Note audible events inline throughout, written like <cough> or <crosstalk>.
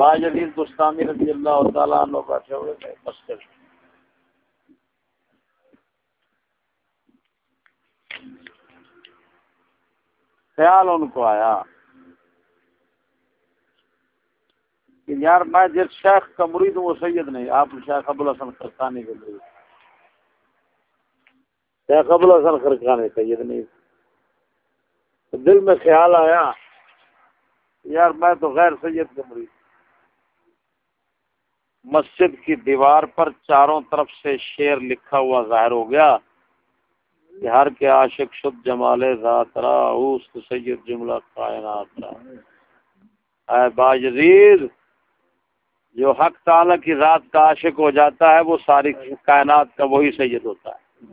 باجدید بستانی رضی اللہ تعالیٰ عنہ بیٹھے ہوئے تھے، مسجد خیال ان کو آیا کہ یار میں جس شیخ کا مرید ہوں، وہ سید نہیں، آپ شیخ ابو الحسن خرقانی کے مرید۔ شیخ ابو الحسن خرقانی سید نہیں۔ دل میں خیال آیا یار میں تو غیر سید کا مرید مسجد کی دیوار پر چاروں طرف سے شیر لکھا ہوا ظاہر ہو گیا کہ ہر کے عاشق شد جمال ذات را، اوست سید جملہ کائنات را۔ اے باجزید جو حق تعالی کی ذات کا عاشق ہو جاتا ہے، وہ ساری کائنات کا وہی سید ہوتا ہے۔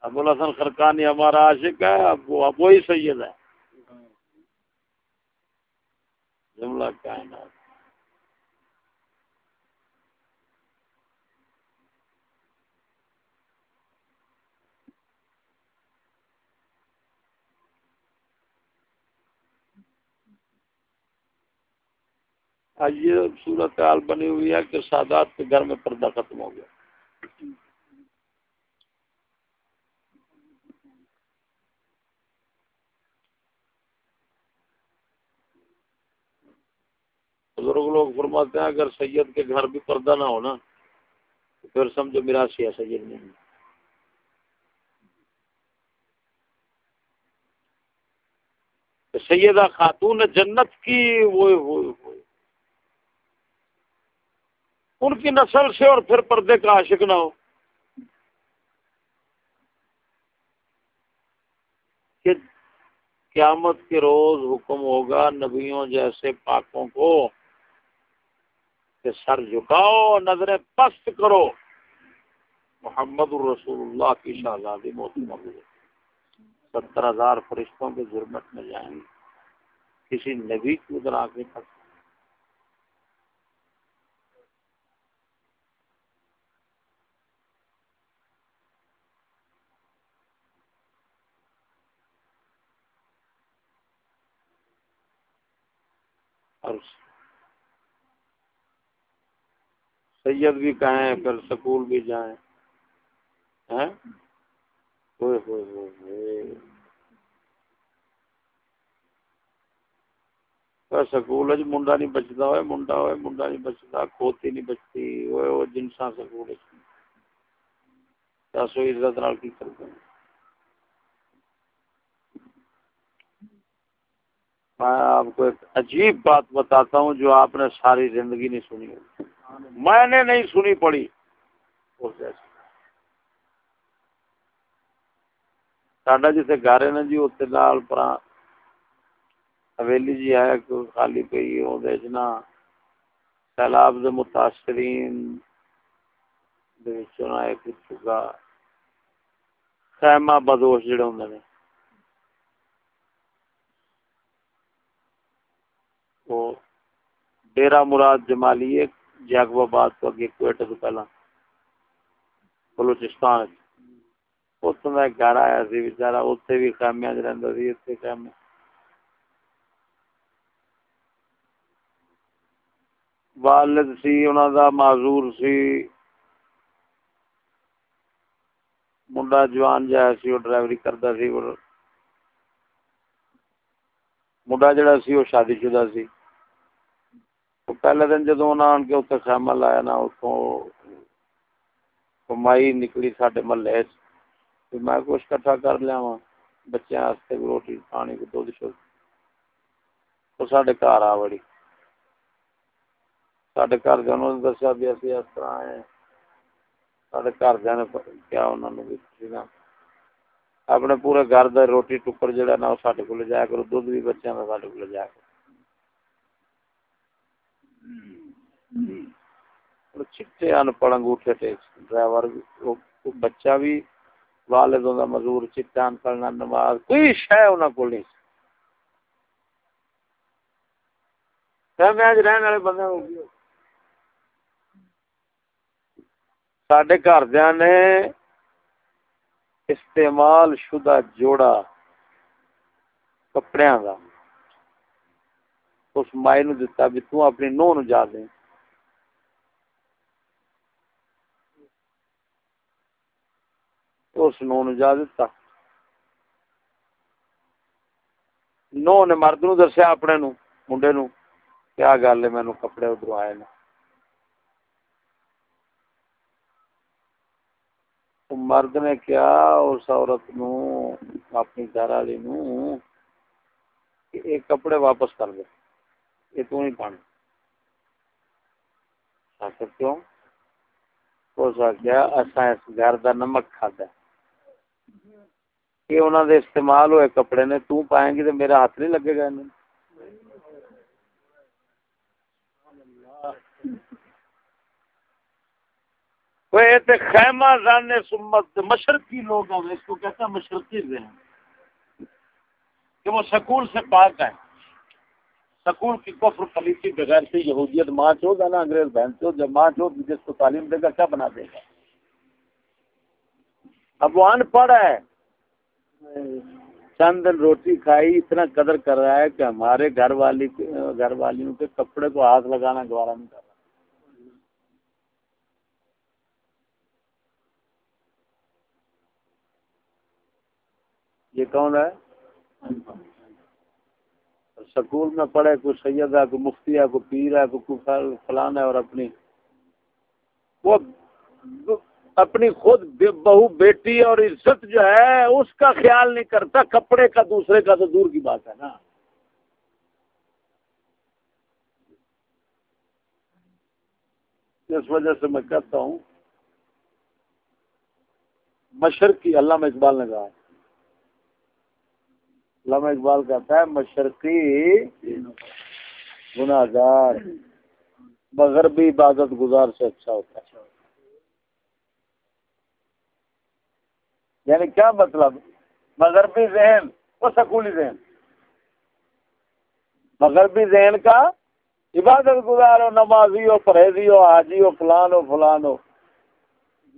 ابو الحسن خرقانی ہمارا عاشق ہے، اب وہ اب وہی سید ہے۔ جملہ کائنات یہ صورت حال بنی ہوئی ہے کہ سادات کے گھر میں پردہ ختم ہو گیا۔ بزرگ لوگ فرماتے ہیں، اگر سید کے گھر بھی پردہ نہ ہونا تو پھر سمجھو میرا سیا سید نہیں سیدہ خاتون جنت کی وہ ان کی نسل سے اور پھر پردے کا عاشق نہ ہو۔ کہ قیامت کے روز حکم ہوگا نبیوں جیسے پاکوں کو۔ کہ سر جھکاؤ نظریں پست کرو۔ محمد الرسول اللہ کی شہزادی موتی مغل ستر ہزار فرشتوں کے ضرورت میں جائیں گے۔ کسی نبی کی ادھر آ کے سید بھی کہیں، پھر سکول بھی جائیں۔ ہاں؟ سکول جی، منڈا نہیں بچتا ہوئے منڈا ہوئے منڈا نہیں بچتا، کھوتی نہیں بچتی ہوئے وہ جنسا سکول دس ہوئی عزت نال کی کرتے ہیں۔ میں آپ کو ایک عجیب بات بتاتا ہوں جو آپ نے ساری زندگی نہیں سنی ہوگی میں نے نہیں سنی پڑی۔ ساڈا جیسے گھر ہے نا جی اتنے لال پر حویلی جی ہے خالی پی نا سیلاب دے متاثرین ایک چکا خیمہ بدوش جڑے ہوں نے۔ وہ ڈیرا مراد جمالی ایک جاگو آباد تو اگے کوئٹہ تو پہلا بلوچستان اتوں کا گھر آیا سی بچارا اتنے بھی خیمیا چ رہتا سی اتنے خیمے والد سی انہوں دا معذور سی۔ منڈا جوان جایا سی وہ ڈرائیوری کرتا سی۔ منڈا جڑا سی وہ شادی شدہ سی۔ پہلے دن جدو آن کے اتنے خیمہ لایا نا اتوں کمائی نکلی سڈے محلے میں کچھ کٹھا کر لیا وا بچوں بھی روٹی، پانی کو دھد شد تو سڈے گھر آ بڑی سڈے گھر دیا دسیا بھی اسی اس طرح آئے سڈے گھر دیا نے کیا انہوں نے بھی اپنے پورے گھر کا روٹی ٹکر جہا نا وہ سڈے کو جایا کرو دھد بھی بچوں کا سڈے کو جایا کرو۔ چٹے ان پڑھ انگوٹھے ڈرائیور بچہ بھی والدوں کا مزور چٹا ان پڑھنا نماز کوئی شہ انہوں کو نہیں رہن والے بندے سڈے گھر نے استعمال شدہ جوڑا کپڑے کا اس مائی نو دتا بھی تو اپنی نو نو جا دیں۔ اس نو نو جا دیتا نو نے مرد نو دسیا اپنے نو، منڈے نو، کیا گل ہے مینو کپڑے ادھر آئے نا مرد نے کیا اس عورت نو، اپنی گھر والی نو، کہ ایک کپڑے واپس کر دے۔ یہ تو نہیں پانے آخر کیوں؟ اس آخیا اصا اس گھر کا نمک کھادا یہ انہوں دے استعمال ہوئے کپڑے نے تو پائیں گی تو میرا ہاتھ نہیں لگے گا انہیں خیمہ زانے سمت مشرقی لوگ ہیں اس کو کہتا ہے مشرقی ذہن۔ کہ وہ سکول سے پاک ہے سکول کی کفر پلیسی بغیر سے یہودیت ماں چود ہے نا انگریز بہن چود، جب ماں چود جس کو تعلیم دے گا، کیا بنا دے گا؟ اب وہ ان پڑھ ہے۔ چند دن روٹی کھائی، اتنا قدر کر رہا ہے کہ ہمارے گھر والی گھر والیوں کے کپڑے کو ہاتھ لگانا گوارا نہیں کر رہا۔ یہ کون ہے؟ سکول میں پڑھے، کوئی سید ہے، کوئی مفتی ہے، کوئی پیر ہے، کوئی فلان ہے اور اپنی، وہ اپنی خود بہو بیٹی اور عزت جو ہے، اس کا خیال نہیں کرتا، کپڑے کا دوسرے کا تو دور کی بات ہے نا۔ اس وجہ سے میں کہتا ہوں، مشرقی علامہ اقبال نے کہا علامہ اقبال کہتا ہے، مشرقی گناگار مغربی عبادت گزار سے اچھا ہوتا ہے۔ یعنی کیا مطلب؟ مغربی ذہن وہ سکولی ذہن۔ مغربی ذہن کا عبادت گزار ہو نمازی ہو پرہیزی ہو حاجی ہو فلان ہو فلان ہو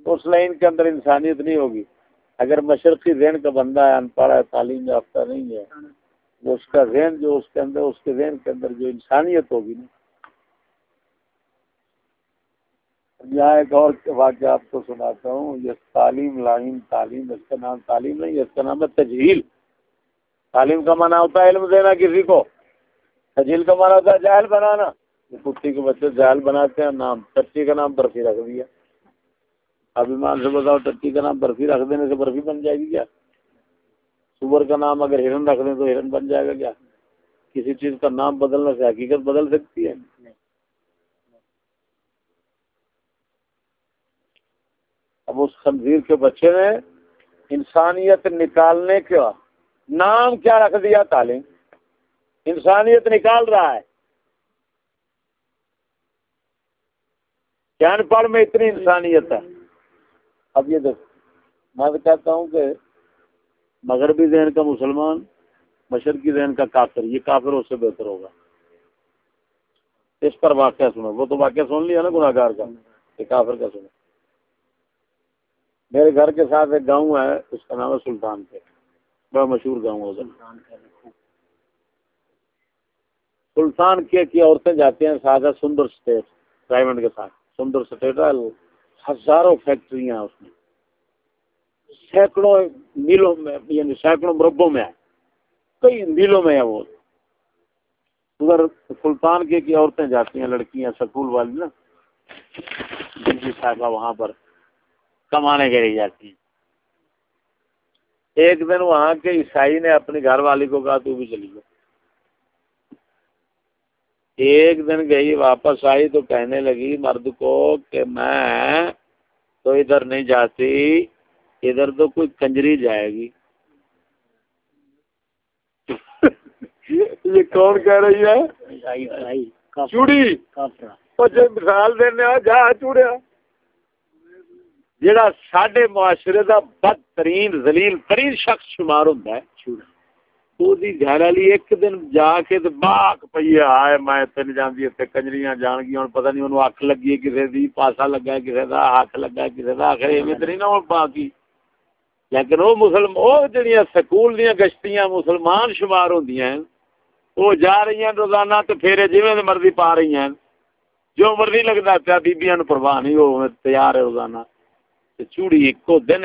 اس لائن کے اندر انسانیت نہیں ہوگی۔ اگر مشرقی ذہن کا بندہ ہے ان پڑھ ہے، تعلیم یافتہ نہیں ہے وہ اس کا ذہن جو اس کے اندر، اس کے ذہن کے اندر جو انسانیت ہوگی نا۔ یہاں ایک اور واقعہ آپ کو سناتا ہوں، یہ تعلیم لائن، تعلیم اس کا نام، تعلیم نہیں، اس کا نام ہے تجہیل۔ تعلیم کا معنی ہوتا ہے علم دینا کسی کو۔ تجہیل کا معنی ہوتا ہے جہل بنانا۔ کتی کے بچے جہل بناتے ہیں، نام چٹی کا نام برفی رکھ دیا۔ اب ایمان سے بتاؤ، ٹٹی کا نام برفی رکھ دینے سے برفی بن جائے گی کیا؟ سور کا نام اگر ہرن رکھ دیں تو ہرن بن جائے گا کیا؟ کسی چیز کا نام بدلنے سے حقیقت بدل سکتی ہے؟ اب اس خنزیر کے بچے نے انسانیت نکالنے کا نام کیا رکھ دیا تعلیم؟ انسانیت نکال رہا ہے۔ جان پڑھ میں اتنی انسانیت ہے۔ اب یہ دیکھ میں تو کہتا ہوں کہ مغربی ذہن کا مسلمان، مشرقی ذہن کا کافر، یہ کافر اس سے بہتر ہوگا۔ اس پر واقعہ سنو۔ وہ تو واقعہ سن لیا نا گناگار کا یہ کافر کا سنو۔ میرے گھر کے ساتھ ایک گاؤں ہے، اس کا نام ہے سلطان کے بڑا مشہور گاؤں ہے سلطان کے کی عورتیں جاتی ہیں ساتھ سندر اسٹیٹ ڈائمنڈ کے ساتھ۔ سندر اسٹیٹ ہے ہزاروں فیکٹریاں اس میں۔ سینکڑوں میلوں میں یعنی سینکڑوں مربوں میں ہے۔ کئی میلوں میں ہے وہ۔ ادھر سلطان کے کی عورتیں جاتی ہیں، لڑکیاں، سکول والی نا۔ جن کی صاحبہ وہاں پر کمانے کے لیے جاتی ہیں۔ ایک دن وہاں کے عیسائی نے اپنی گھر والی کو کہا، تو بھی چلی گئی۔ ایک دن گئی واپس آئی تو کہنے لگی مرد کو کہ میں تو ادھر نہیں جاتی ادھر تو کوئی کنجری جائے گی۔ یہ کون کہہ رہی ہے؟ چوڑی۔ مثال دینا جا چوڑیا۔ جڑا سڈے معاشرے کا بدترین زلیل ترین شخص شمار ہوتا گھر والی ایک دن جا کے باغ پی آئے میں تین جاندی اتنے کنجریاں جان گیا ہوں پتہ نہیں انہوں اک لگی ہے کسی دی، پاسا لگا کسی دا، ہاتھ لگا کسی دا، آخر ایویں تو نہیں نہ باقی۔ لیکن وہ مسلم وہ جڑیاں سکول دیا گشتیاں مسلمان شمار ہوندیاں ہیں وہ جا رہی ہیں روزانہ تو پھر جی مرضی پا رہی ہیں۔ جو مرضی لگتا پیا، بیبیاں پرواہ نہیں، وہ تیار ہے روزانہ۔ چوڑی ایک دن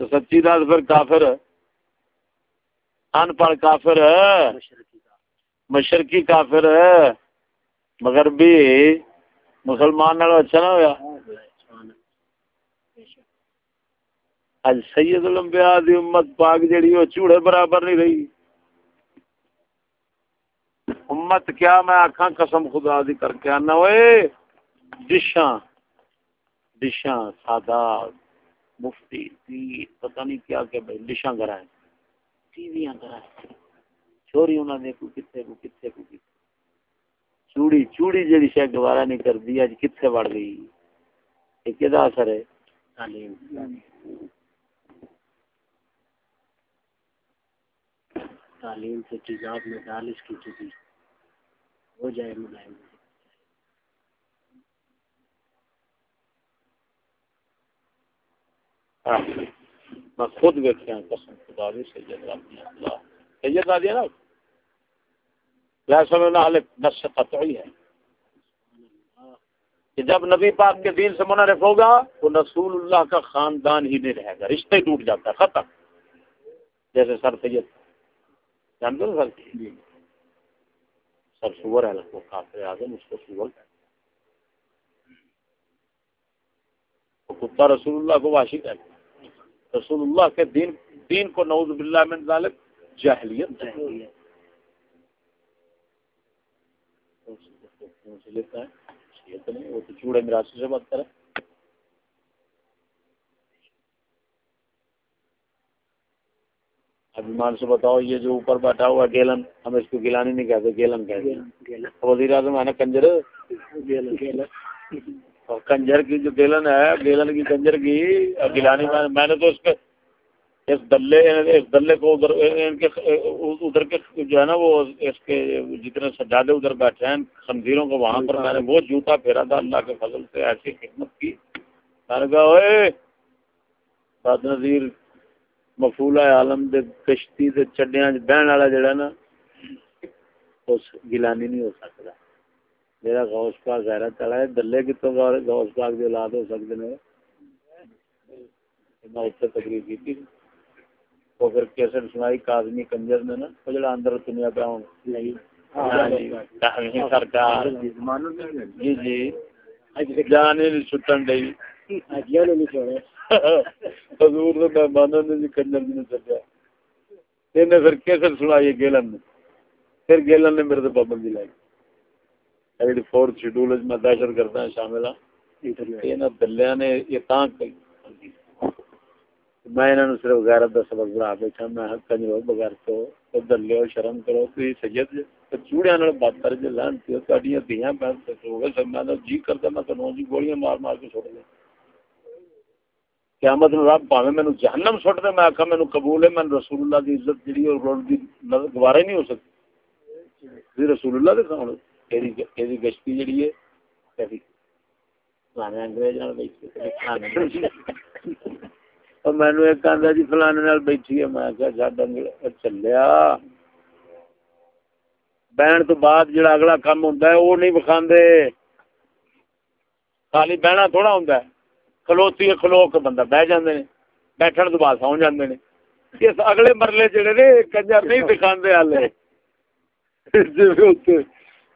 تو سچی دس پھر کافر ان پڑھ کافر مشرقی کافر مغربی مسلمان نال اچھا نہ ہوا اج سید الانبیاء دی امت پاک جڑی وہ چوڑے برابر نہیں رہی۔ امت کیا میں آکھاں قسم خدا دی کر کے آنا۔ اوئے، ڈشاں ڈشاں سادات مفتی دی پتہ نہیں کیا کہ بھائی ڈشاں کرائیں ٹی ویاں کرائیں چوری انہاں نے کو کتے کو کتے کو کتے چوڑی چوڑی جڑی شے گوارا نہیں کر دی اج کتے وڑ گئی؟ یہ کدا اثر ہے۔ تعلیم۔ تعلیم سے تجاب میں ڈال کی چیزی ہو جائے، ملائم۔ میں خود ویکیا قسم خدا دی سید رحمۃ اللہ۔ سید دیا نا؟ ویسے میں حال نس قطعی ہے۔ کہ جب نبی پاک کے دین سے منعرف ہوگا وہ رسول اللہ کا خاندان ہی نہیں رہے گا رشتہ ہی ٹوٹ جاتا ہے ختم۔ جیسے سر سید جانتے سر؟ جی۔ سر سور ہے وہ کافر اعظم اس کو سور کتا رسول اللہ کو واشق ہے رسول اللہ کے دین دین کو نعوذ باللہ من ذالک جاہلیت لیتا ہے وہ تو چوڑے میراسی سے بات کرے ابھیمان سے بتاؤ یہ جو اوپر بیٹھا ہوا گیلن۔ ہم اس کو گیلانی نہیں کہتے گیلن کہتے وزیر اعظم ہے نا کنجر۔ اور کنجر کی جو گیلن ہے گیلن کی کنجر کی گیلانی میں نے تو اس کے اس دلے اس دلے کو ادھر، ان کے، ادھر کے جو ہے نا وہ اس کے جتنے سجادے ادھر بیٹھے ہیں، خنزیروں کو وہاں پر میں نے وہ جوتا پھیرا تھا، اللہ کے فضل سے ایسی خدمت کی۔ میں نے کہا اوے بد نظیر مفولہ عالم دے کشتی دے چڈیاں، بہن والا جڑا نا، اس گیلانی نہیں ہو سکتا۔ میرا غوث پاک غیرت والا ہے دلے کتوں غوث پاک دی اولاد ہو سکتے ہیں؟ میں اتنے تقریر کی تھی وہ پھر کیسٹ سنائی کنجر نے نا وہ جڑا اندر دنیا پہ ہوں۔ سرکار۔ جی جی جان چھٹن ڈی حضور نے مہمانوں نے جی کنجر جی نے سجا انہیں پھر کیسٹ سنائی گیلن نے۔ پھر گیلن نے میرے تو پابندی لائی۔ فورتھ شیڈول میں دہشت ہوں شامل ہاں دلیا نے یہ تاں میں انہاں نو صرف غیرت دا سبق بنا بیٹھا میں کنجرو بغیر تو دلیو شرم کرو تو سید چوڑیاں نال بات کر جے لان تے تہاڈیاں دیاں بہن تے ہو گئے سب میں جی کردا میں تو جی گولیاں مار مار کے چھوڑ دے قیامت نو رب پاویں مینوں جہنم سٹ دے میں آکھا مینوں قبول ہے میں رسول اللہ دی عزت جڑی اور دی گوارا نہیں ہو سکتی رسول اللہ دے سامنے تیری گشتی جڑی ہے کبھی لانے انگریز نال بیٹھ مینو ایک آدھا جی فلانے بیٹھی ہے میں کیا چلیا بہن تو بعد جڑا اگلا کام ہوتا ہے وہ نہیں بکھاندے خالی بہنا تھوڑا ہوں کھلوتی کھلو کے بندہ بہ جاندے نے بیٹھن تو بعد سو جاندے نے اس اگلے مرلے جڑے نے کنجر نہیں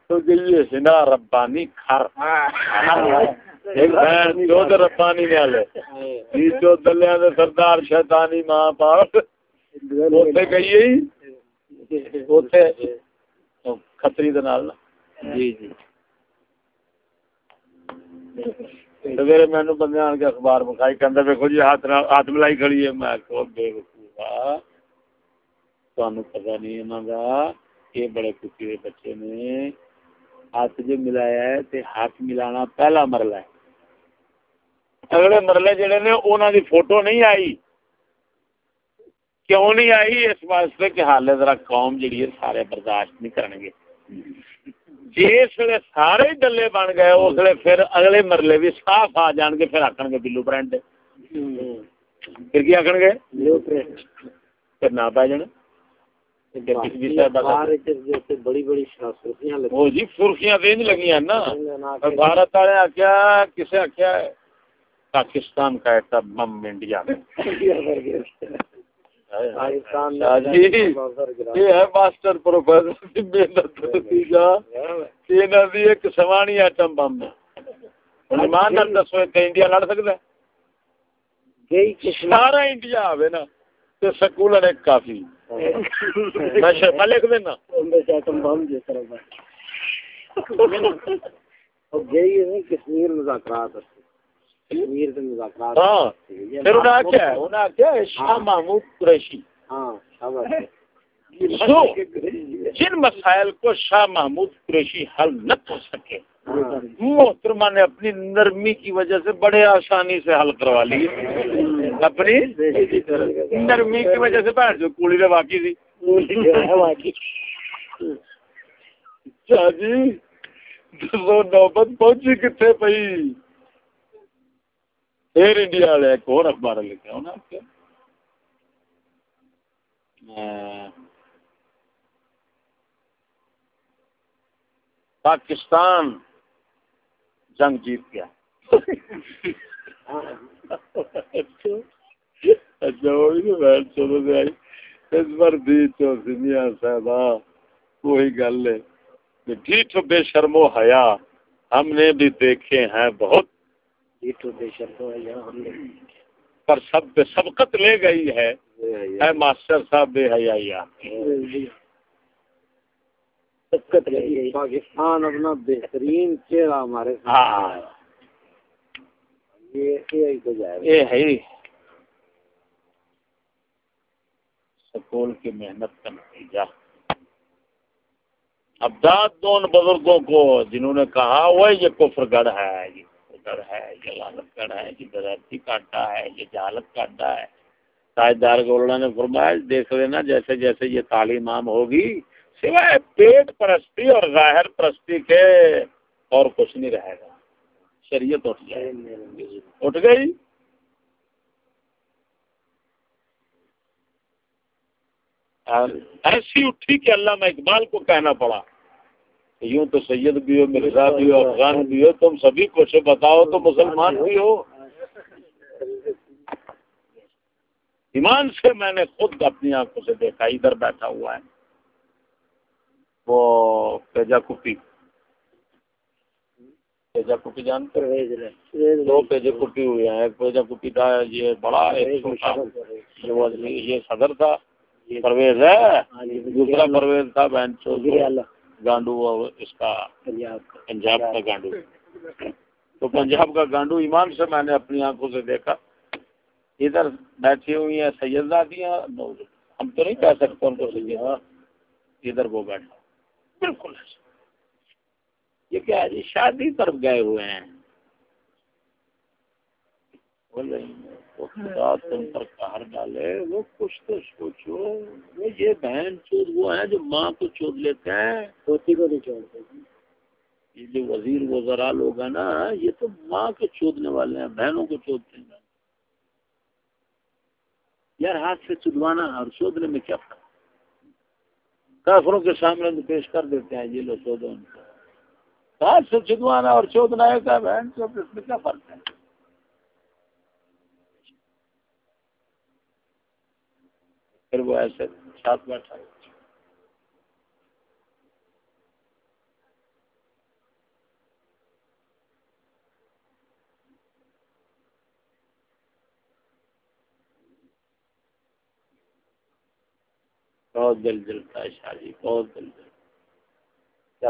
دکھاندے ہالے جی ربانی کھر ربانی جی سردار شیطانی ماں باپ۔ گئی کتری جی جی۔ سویرے مینو بندے آن کے اخبار مکھائی کہ دیکھو جی ہاتھ ہاتھ ملائی کھڑی ہے۔ میں بے وقوفا پتا نہیں انہوں کا یہ بڑے خوشی بچے نے۔ ہاتھ جو ملایا ہے تے ہاتھ ملانا پہلا مرلہ ہے۔ اگلے مرلے جڑے نے انہوں دی فوٹو نہیں آئی۔ کیوں نہیں آئی؟ اس واسطے کہ حال ذرا قوم جڑی ہے سارے برداشت نہیں کریں گے۔ جس ویلے سارے ڈلے بن گئے اس ویلے پھر اگلے مرلے بھی صاف آ جان گے پھر آخر گے بلو پرنٹ۔ پھر کی آخر گے؟ پھر نہ پی جانا۔ بڑی بڑی جی سرخیاں لگی نا۔ بھارت والے آخیا کسے آخیا پاکستان کا ایٹم بم انڈیا۔ <laughs> میں ماسٹر پروفیسر ایک سوانی ایٹم بم ایمان دسو انڈیا لڑ سکتا سارا انڈیا آئے نا۔ تو سکول کافی۔ میں لکھ دینا کشمیر مذاکرات۔ ہاں۔ پھر کیا انہیں کیا شاہ محمود قریشی۔ ہاں جن مسائل کو شاہ محمود قریشی حل نہ کر سکے محترمہ نے اپنی نرمی کی وجہ سے بڑے آسانی سے حل کروا لی اپنی نرمی کی وجہ سے بیٹھ جو کوڑی ر واقعی تھی جی نوبت پہنچی کتنے ایئر انڈیا والے ایک اور اخبار لکھا پاکستان جنگ جیت گیا۔ <laughs> اچھا وہی گل ہے۔ ڈیٹ بے شرم و حیا ہم نے بھی دیکھے ہیں بہت۔ بے شرم و حیا ہم نے پر سب سبقت لے گئی ہے۔ اے ماسٹر صاحب بے حیا پاکستان اپنا بہترین چہرہ ہمارے ہاں۔ یہ ہے۔ سکول کی محنت کا نتیجہ۔ اب داد دون بزرگوں کو جنہوں نے کہا وہ یہ کفر گڑھ ہے یہ کفر ہے یہ لالت گڑھ ہے یہ بغیرتی کاٹا ہے یہ جہالت کاٹا ہے۔ تاجدار گولڈا نے فرمایا دیکھ لینا جیسے جیسے یہ تعلیم عام ہوگی سوائے پیٹ پرستی اور ظاہر پرستی کے اور کچھ نہیں رہے گا۔ شریعت اٹھ جائے اٹھ گئی ایسی اٹھی کہ علامہ اقبال کو کہنا پڑا یوں تو سید بھی ہو مرزا بھی ہو افغان بھی ہو تم سبھی کچھ بتاؤ تو مسلمان بھی ہو۔ ایمان سے میں نے خود اپنی آنکھوں سے دیکھا ادھر بیٹھا ہوا ہے۔ وہ پیجا کپی۔ پیجا کپی جانتے دو پیجے کپی ہوئے ہیں۔ ایک پیجا کپی تھا یہ بڑا یہ صدر تھا پرویز ہے۔ ہاں جی، دوسرا پرویز تھا بہن گانڈو اس کا پنجاب کا۔ گانڈو۔ تو پنجاب کا گانڈو ایمان سے میں نے اپنی آنکھوں سے دیکھا۔ ادھر بیٹھی ہوئی ہیں سیدادیاں ہم تو نہیں کہہ سکتے ان کو سید۔ ادھر وہ بیٹھا۔ بالکل۔ یہ کیا ہے جی شادی طرف گئے ہوئے ہیں۔ خدا تم پر کہر ڈالے وہ کچھ تو سوچو۔ وہ یہ بہن چود وہ ہیں جو ماں کو چود لیتے ہیں۔ پوتی کو نہیں یہ جو وزیر وزرا لوگ ہیں نا یہ تو ماں کو چودنے والے ہیں بہنوں کو چودتے ہیں۔ یار ہاتھ سے چدوانا اور چودنے میں کیا فرق؟ کافروں کے سامنے پیش کر دیتے ہیں یہ لو چودہ ان کو۔ ہاتھ سے چدوانا اور چودنا ہے کیا بہن چود اس میں کیا فرق ہے؟ پھر وہ ایسے ساتھ بیٹھا۔ بہت دل جلتا ہے شاہ جی بہت دل جلتا کیا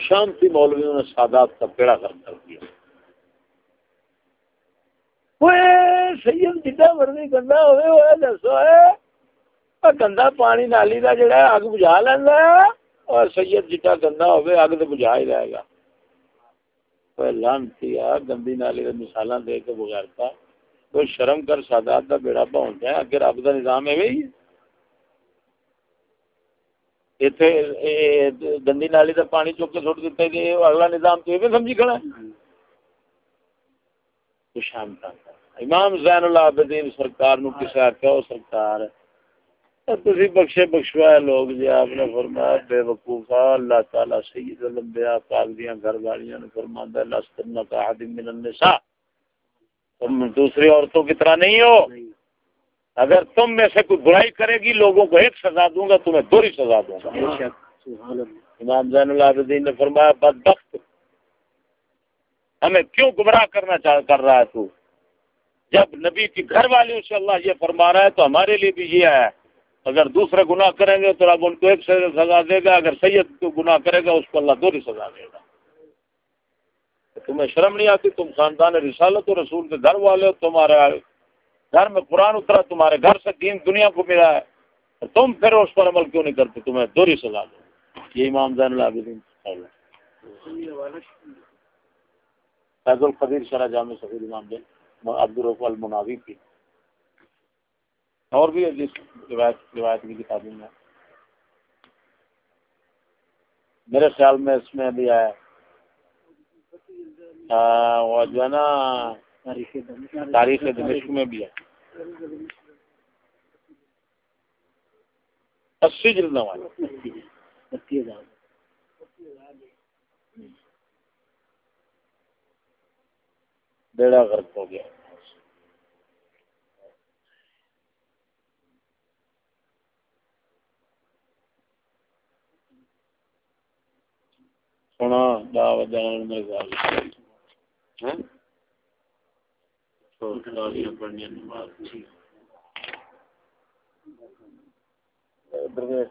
شانتی مولویوں نے سادات کا پیڑا کر کر دیا۔ سید جدہ مرضی گندا ہوئے ہوئے دسو ہے گندا پانی نالی کا جڑا ہے، اگ بجھا لینا اور سید جڈا گندا ہوئے، اگ تو بجھا ہی رہے گا۔ لانتی آ، گندی نالی کا مثال دے کے بغیرتا کوئی شرم کر سادات کا بیڑا پہنچتا ہے اگر رب کا نظام ہے۔ گندی نالی کا پانی چک کے سٹ دیتا ہے اگلا نظام تو یہ سمجھی کھڑا ہے شام امام زین اللہ عابدین سرکار نو کسے آکھیا او سرکار تسی بخشے بخشوائے لوگ جی آپ نے فرمایا بے وقوفا اللہ تعالی سید الانبیاء پاک دیاں گھر والیاں نے فرمایا لستن کا احد من النساء تم دوسری عورتوں کی طرح نہیں ہو اگر تم میں سے کوئی برائی کرے گی لوگوں کو ایک سزا دوں گا تمہیں دوری سزا دوں گا۔ امام زین العابدین نے فرمایا بدبخت۔ ہمیں کیوں گمراہ کرنا چاہ کر رہا ہے تو؟ جب نبی کی گھر والی سے اللہ یہ فرما رہا ہے تو ہمارے لیے بھی یہ ہے۔ اگر دوسرے گناہ کریں گے تو اب ان کو ایک سزا دے گا۔ اگر سید کو گناہ کرے گا اس کو اللہ دوری سزا دے گا۔ تمہیں شرم نہیں آتی؟ تم خاندان رسالت و رسول کے گھر والے ہو تمہارے گھر میں قرآن اترا، تمہارے گھر سے دین دنیا کو ملا ہے۔ تم پھر اس پر عمل کیوں نہیں کرتے؟ تمہیں دوری سزا دو۔ یہ امام زین العابدین فیض القدیر شرح جامع سفید امام دین عبد الرف المناوی کی۔ اور بھی جس روایت روایت کی کتابیں میں میرے خیال میں اس میں بھی آیا وہ جو ہے نا تاریخ دمشق میں بھی ہے۔ اسی جلد بیڑا غرق ہو گیا۔ سونا دعوت جان میرے خیال پڑھنی نماز درویش